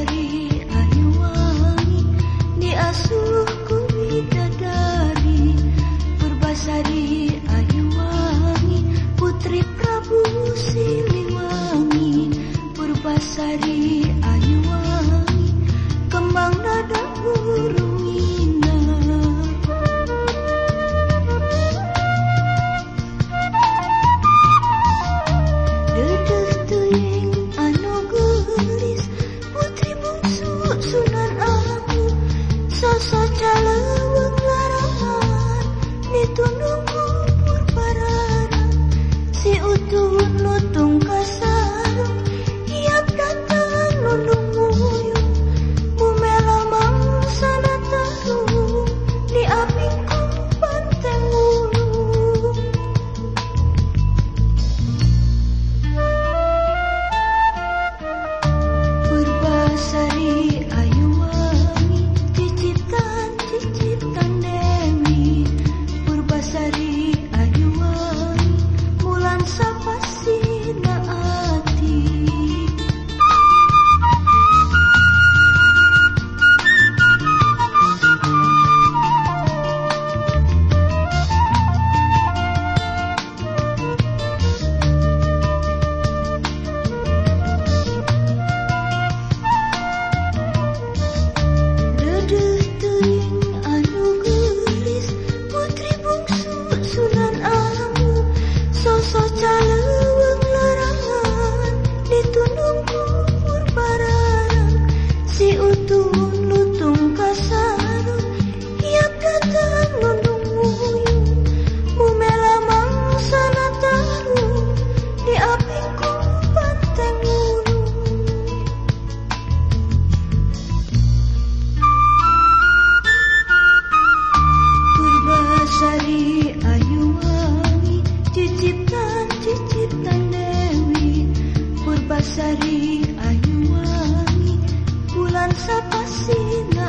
hari 我懂得。basari ayu wangi bulan sapasina